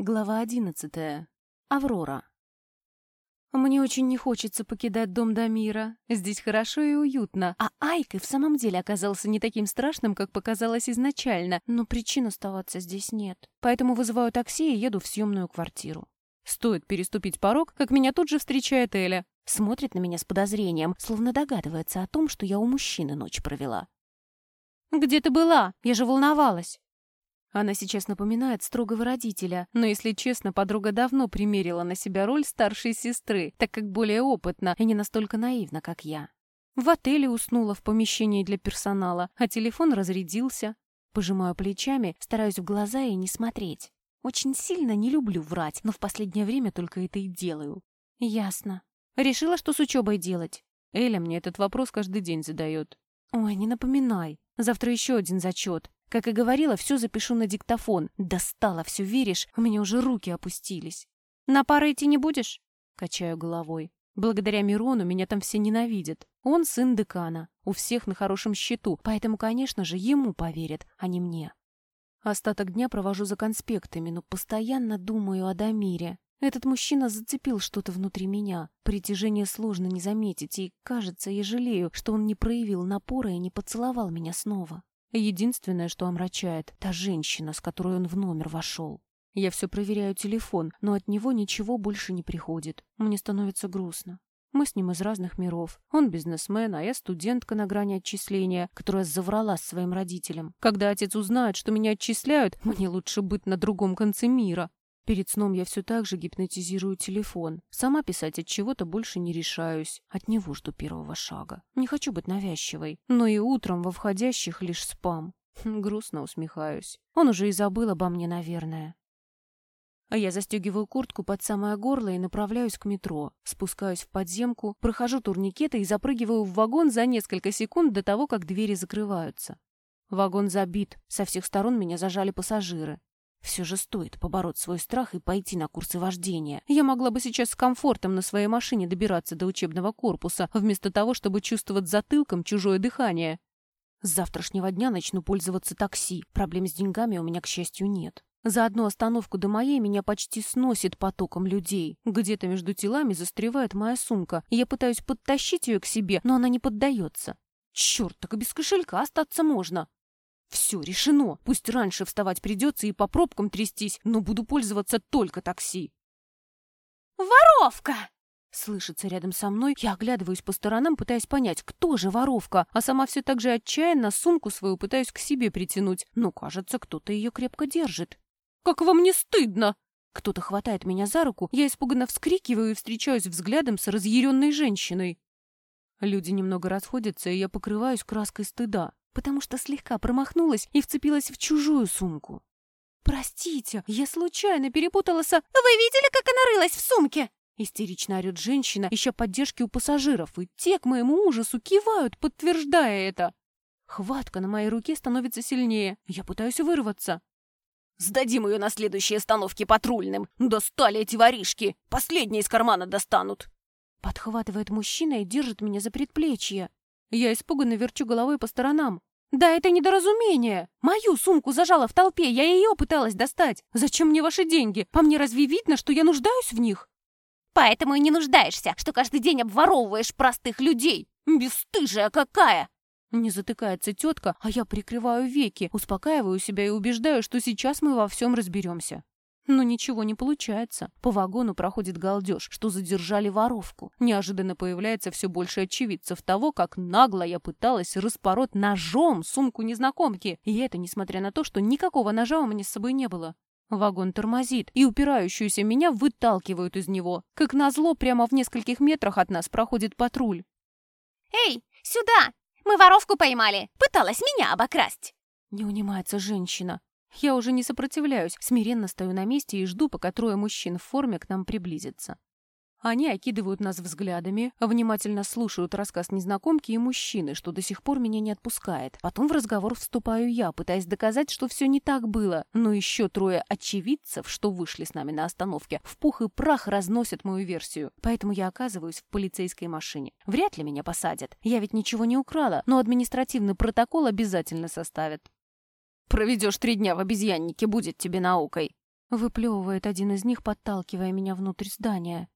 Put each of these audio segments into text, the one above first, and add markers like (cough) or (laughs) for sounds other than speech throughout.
Глава одиннадцатая. Аврора. Мне очень не хочется покидать дом Дамира. Здесь хорошо и уютно. А Айк и в самом деле оказался не таким страшным, как показалось изначально, но причин оставаться здесь нет. Поэтому вызываю такси и еду в съемную квартиру. Стоит переступить порог, как меня тут же встречает Эля. Смотрит на меня с подозрением, словно догадывается о том, что я у мужчины ночь провела. «Где ты была? Я же волновалась!» Она сейчас напоминает строгого родителя, но, если честно, подруга давно примерила на себя роль старшей сестры, так как более опытна и не настолько наивна, как я. В отеле уснула в помещении для персонала, а телефон разрядился. Пожимаю плечами, стараюсь в глаза и не смотреть. Очень сильно не люблю врать, но в последнее время только это и делаю. Ясно. Решила, что с учебой делать? Эля мне этот вопрос каждый день задает. Ой, не напоминай. Завтра еще один зачет. Как и говорила, все запишу на диктофон. Достала, все веришь? У меня уже руки опустились. На пары идти не будешь? Качаю головой. Благодаря Мирону меня там все ненавидят. Он сын декана, у всех на хорошем счету, поэтому, конечно же, ему поверят, а не мне. Остаток дня провожу за конспектами, но постоянно думаю о Дамире. Этот мужчина зацепил что-то внутри меня. Притяжение сложно не заметить, и, кажется, я жалею, что он не проявил напора и не поцеловал меня снова. Единственное, что омрачает, та женщина, с которой он в номер вошел. Я все проверяю телефон, но от него ничего больше не приходит. Мне становится грустно. Мы с ним из разных миров. Он бизнесмен, а я студентка на грани отчисления, которая заврала своим родителем. Когда отец узнает, что меня отчисляют, (laughs) мне лучше быть на другом конце мира. Перед сном я все так же гипнотизирую телефон. Сама писать от чего-то больше не решаюсь. От него жду первого шага. Не хочу быть навязчивой. Но и утром во входящих лишь спам. Грустно усмехаюсь. Он уже и забыл обо мне, наверное. А я застегиваю куртку под самое горло и направляюсь к метро. Спускаюсь в подземку, прохожу турникеты и запрыгиваю в вагон за несколько секунд до того, как двери закрываются. Вагон забит, со всех сторон меня зажали пассажиры. Все же стоит побороть свой страх и пойти на курсы вождения. Я могла бы сейчас с комфортом на своей машине добираться до учебного корпуса, вместо того, чтобы чувствовать затылком чужое дыхание. С завтрашнего дня начну пользоваться такси. Проблем с деньгами у меня, к счастью, нет. За одну остановку до моей меня почти сносит потоком людей. Где-то между телами застревает моя сумка. Я пытаюсь подтащить ее к себе, но она не поддается. Черт, так и без кошелька остаться можно. Все решено. Пусть раньше вставать придется и по пробкам трястись, но буду пользоваться только такси. «Воровка!» Слышится рядом со мной, я оглядываюсь по сторонам, пытаясь понять, кто же воровка, а сама все так же отчаянно сумку свою пытаюсь к себе притянуть, но, кажется, кто-то ее крепко держит. «Как вам не стыдно?» Кто-то хватает меня за руку, я испуганно вскрикиваю и встречаюсь взглядом с разъяренной женщиной. Люди немного расходятся, и я покрываюсь краской стыда потому что слегка промахнулась и вцепилась в чужую сумку. «Простите, я случайно перепутала со...» «Вы видели, как она рылась в сумке?» Истерично орет женщина, ища поддержки у пассажиров, и те, к моему ужасу, кивают, подтверждая это. Хватка на моей руке становится сильнее. Я пытаюсь вырваться. «Сдадим ее на следующей остановке патрульным. Достали эти воришки. Последние из кармана достанут». Подхватывает мужчина и держит меня за предплечье. Я испуганно верчу головой по сторонам. «Да это недоразумение! Мою сумку зажала в толпе, я ее пыталась достать. Зачем мне ваши деньги? По мне разве видно, что я нуждаюсь в них?» «Поэтому и не нуждаешься, что каждый день обворовываешь простых людей! Бесстыжая какая!» Не затыкается тетка, а я прикрываю веки, успокаиваю себя и убеждаю, что сейчас мы во всем разберемся. Но ничего не получается. По вагону проходит галдеж, что задержали воровку. Неожиданно появляется все больше очевидцев того, как нагло я пыталась распороть ножом сумку незнакомки. И это несмотря на то, что никакого ножа у меня с собой не было. Вагон тормозит, и упирающуюся меня выталкивают из него. Как назло, прямо в нескольких метрах от нас проходит патруль. «Эй, сюда! Мы воровку поймали! Пыталась меня обокрасть!» Не унимается женщина. Я уже не сопротивляюсь, смиренно стою на месте и жду, пока трое мужчин в форме к нам приблизятся. Они окидывают нас взглядами, внимательно слушают рассказ незнакомки и мужчины, что до сих пор меня не отпускает. Потом в разговор вступаю я, пытаясь доказать, что все не так было. Но еще трое очевидцев, что вышли с нами на остановке, в пух и прах разносят мою версию. Поэтому я оказываюсь в полицейской машине. Вряд ли меня посадят. Я ведь ничего не украла, но административный протокол обязательно составят. Проведешь три дня в обезьяннике, будет тебе наукой. Выплевывает один из них, подталкивая меня внутрь здания.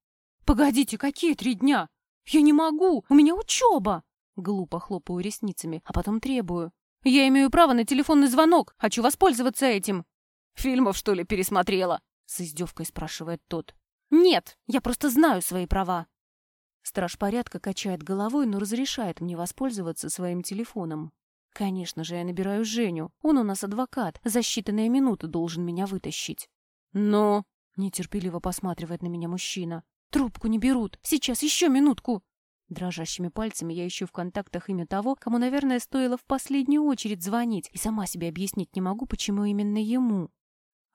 «Погодите, какие три дня? Я не могу, у меня учеба!» Глупо хлопаю ресницами, а потом требую. «Я имею право на телефонный звонок, хочу воспользоваться этим!» «Фильмов, что ли, пересмотрела?» С издевкой спрашивает тот. «Нет, я просто знаю свои права!» Страж порядка качает головой, но разрешает мне воспользоваться своим телефоном. Конечно же, я набираю Женю. Он у нас адвокат. За считанные минуты должен меня вытащить. Но... Нетерпеливо посматривает на меня мужчина. Трубку не берут. Сейчас еще минутку. Дрожащими пальцами я ищу в контактах имя того, кому, наверное, стоило в последнюю очередь звонить, и сама себе объяснить не могу, почему именно ему.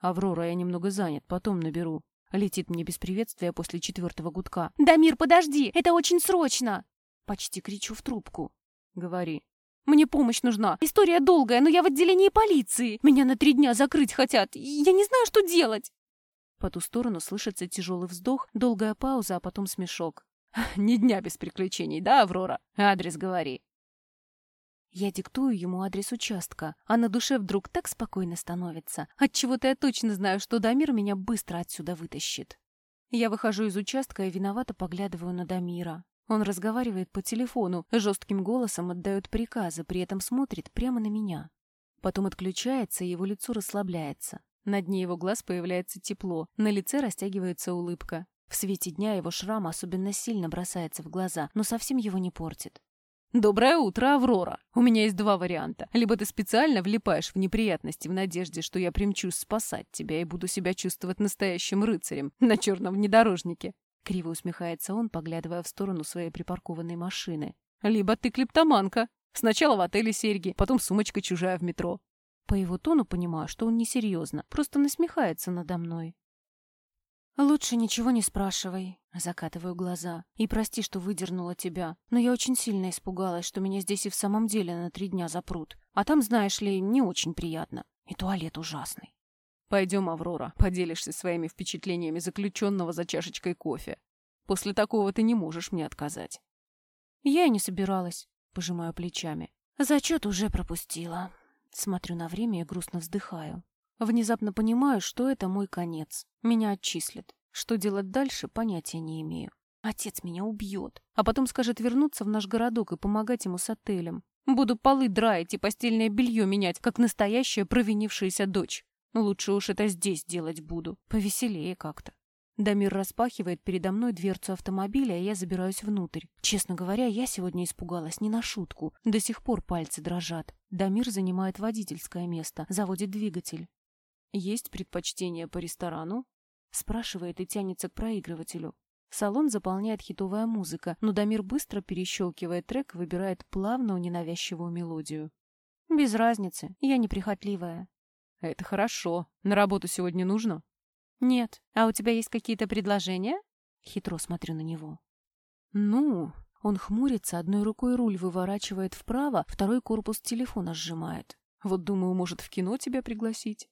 «Аврора, я немного занят, потом наберу». Летит мне без приветствия после четвертого гудка. «Дамир, подожди! Это очень срочно!» Почти кричу в трубку. «Говори». «Мне помощь нужна. История долгая, но я в отделении полиции. Меня на три дня закрыть хотят. Я не знаю, что делать». По ту сторону слышится тяжелый вздох, долгая пауза, а потом смешок. (laughs) «Ни дня без приключений, да, Аврора? Адрес говори». Я диктую ему адрес участка, а на душе вдруг так спокойно становится. Отчего-то я точно знаю, что Дамир меня быстро отсюда вытащит. Я выхожу из участка и виновато поглядываю на Дамира. Он разговаривает по телефону, жестким голосом отдает приказы, при этом смотрит прямо на меня. Потом отключается, и его лицо расслабляется. На дне его глаз появляется тепло, на лице растягивается улыбка. В свете дня его шрам особенно сильно бросается в глаза, но совсем его не портит. «Доброе утро, Аврора! У меня есть два варианта. Либо ты специально влипаешь в неприятности в надежде, что я примчусь спасать тебя и буду себя чувствовать настоящим рыцарем на черном внедорожнике». Криво усмехается он, поглядывая в сторону своей припаркованной машины. «Либо ты клептоманка. Сначала в отеле серьги, потом сумочка чужая в метро». По его тону понимаю, что он несерьезно, просто насмехается надо мной. «Лучше ничего не спрашивай», — закатываю глаза. «И прости, что выдернула тебя, но я очень сильно испугалась, что меня здесь и в самом деле на три дня запрут. А там, знаешь ли, не очень приятно. И туалет ужасный». «Пойдем, Аврора, поделишься своими впечатлениями заключенного за чашечкой кофе. После такого ты не можешь мне отказать». «Я и не собиралась», — пожимаю плечами. «Зачет уже пропустила». Смотрю на время и грустно вздыхаю. Внезапно понимаю, что это мой конец. Меня отчислят. Что делать дальше, понятия не имею. Отец меня убьет, а потом скажет вернуться в наш городок и помогать ему с отелем. Буду полы драить и постельное белье менять, как настоящая провинившаяся дочь. Лучше уж это здесь делать буду. Повеселее как-то. Дамир распахивает передо мной дверцу автомобиля, и я забираюсь внутрь. Честно говоря, я сегодня испугалась не на шутку. До сих пор пальцы дрожат. Дамир занимает водительское место, заводит двигатель. «Есть предпочтение по ресторану?» Спрашивает и тянется к проигрывателю. Салон заполняет хитовая музыка, но Дамир быстро перещелкивает трек и выбирает плавную ненавязчивую мелодию. «Без разницы, я неприхотливая». «Это хорошо. На работу сегодня нужно?» «Нет. А у тебя есть какие-то предложения?» Хитро смотрю на него. «Ну...» Он хмурится, одной рукой руль выворачивает вправо, второй корпус телефона сжимает. «Вот думаю, может, в кино тебя пригласить?»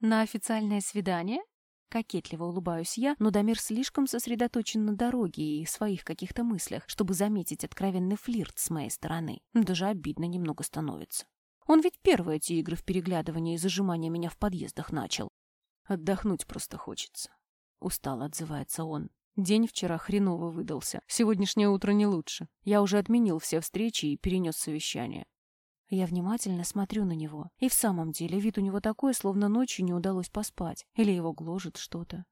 «На официальное свидание?» Кокетливо улыбаюсь я, но Дамир слишком сосредоточен на дороге и своих каких-то мыслях, чтобы заметить откровенный флирт с моей стороны. Даже обидно немного становится. Он ведь первые эти игры в переглядывание и зажимание меня в подъездах начал. Отдохнуть просто хочется. Устало отзывается он. День вчера хреново выдался. Сегодняшнее утро не лучше. Я уже отменил все встречи и перенес совещание. Я внимательно смотрю на него. И в самом деле вид у него такой, словно ночью не удалось поспать. Или его гложет что-то.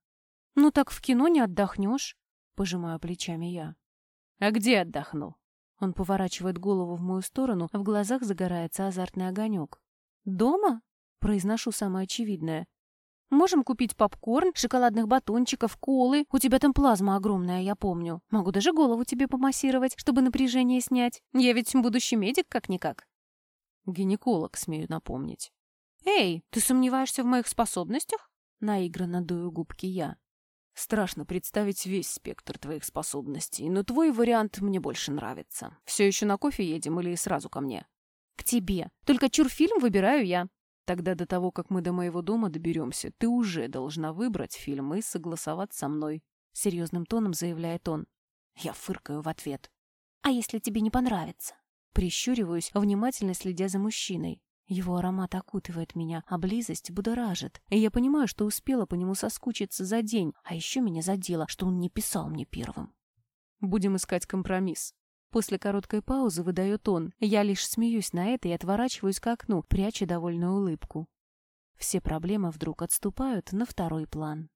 «Ну так в кино не отдохнешь?» Пожимаю плечами я. «А где отдохну?» Он поворачивает голову в мою сторону, а в глазах загорается азартный огонек. «Дома?» Произношу самое очевидное. «Можем купить попкорн, шоколадных батончиков, колы. У тебя там плазма огромная, я помню. Могу даже голову тебе помассировать, чтобы напряжение снять. Я ведь будущий медик как-никак». Гинеколог, смею напомнить. «Эй, ты сомневаешься в моих способностях?» Наигранно дую губки я. Страшно представить весь спектр твоих способностей, но твой вариант мне больше нравится. Все еще на кофе едем или сразу ко мне? К тебе. Только чурфильм выбираю я. Тогда до того, как мы до моего дома доберемся, ты уже должна выбрать фильм и согласовать со мной. Серьезным тоном заявляет он. Я фыркаю в ответ. А если тебе не понравится? Прищуриваюсь, внимательно следя за мужчиной. Его аромат окутывает меня, а близость будоражит. И я понимаю, что успела по нему соскучиться за день, а еще меня задело, что он не писал мне первым. Будем искать компромисс. После короткой паузы выдает он. Я лишь смеюсь на это и отворачиваюсь к окну, пряча довольную улыбку. Все проблемы вдруг отступают на второй план.